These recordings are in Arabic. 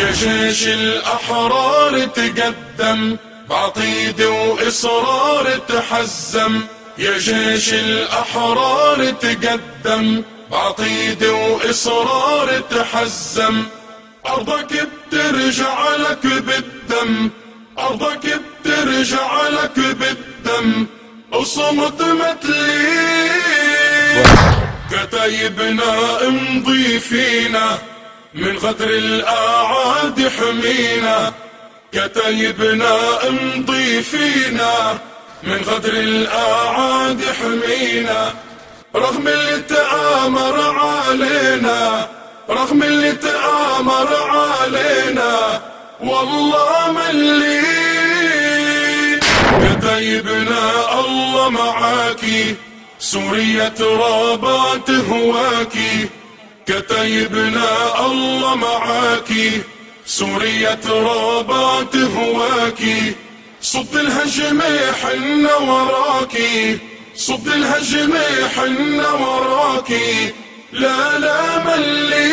يا جيش الأحرار تقدم بعقيدة وإصرار تحزم. يا جيش الأحرار تقدم بعقيدة وإصرار تحزم. أرضك بترجع لك بالدم أرضك بترجع لك بالدم. وصمت متلي كتايبنا امضي فينا. من غدر الأعاد حمينا كتايبنا امضي فينا. من غدر الأعاد حمينا رغم اللي تآمر علينا رغم اللي تآمر علينا. والله ملي كتايبنا الله معاكي سوريا ترابات هواكي كتايبنا الله معاكي سوريا ترابات هواكي صد الهجمة حنا وراكي صد الهجمة حنا وراكي لا لا ملي.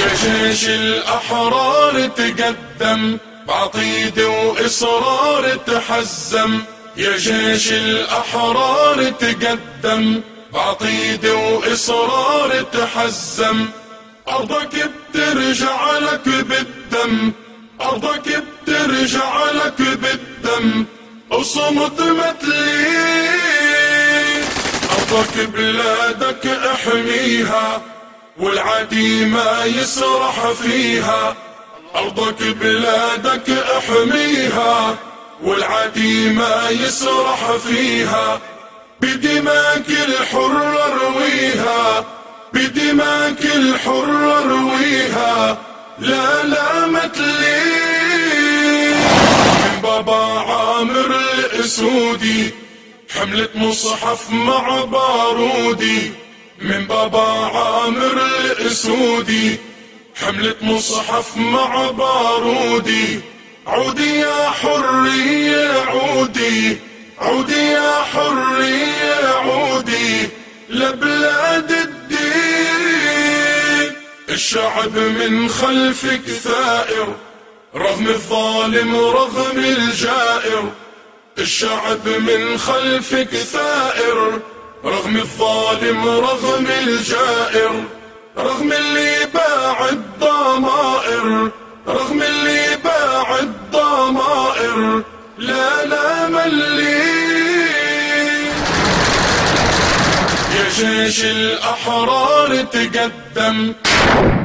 يا جيش الأحرار تقدم بعقيدة وإصرار تحزم. يا جيش الأحرار تقدم بعقيدة وإصرار تحزم. أرضك بترجع لك بالدم. أرضك بترجع لك بالدم. وصمت متلي أرضك بلادك أحميها. والعدي ما يسرح فيها. أرضك بلادك أحميها. والعدي ما يسرح فيها. بدماك الحر رويها بدماك الحر رويها لا لا متلي من بابا عامر الأسودي حملة مصحف مع بارودي. من بابا عامر الأسودي حملة مصحف مع بارودي. عودي يا عودي عودي يا حرية عودي لبلاد الدين. الشعب من خلفك ثائر رغم الظالم رغم الجائر. الشعب من خلفك ثائر رغم الظالم رغم الجائر. رغم اللي باع الضمائر رغم اللي باع الضمائر. لا لا ملي جيش الأحرار تقدم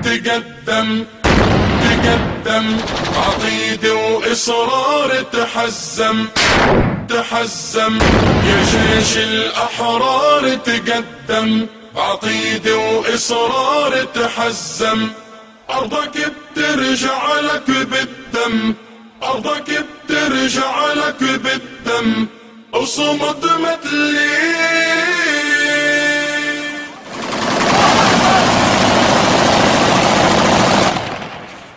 تقدم تقدم. عقيدة وإصرار تحزم تحزم. يا جيش الأحرار تقدم عقيدة وإصرار تحزم. أرضك بترجع لك بالدم أرضك بترجع لك بالدم. وصمت متلي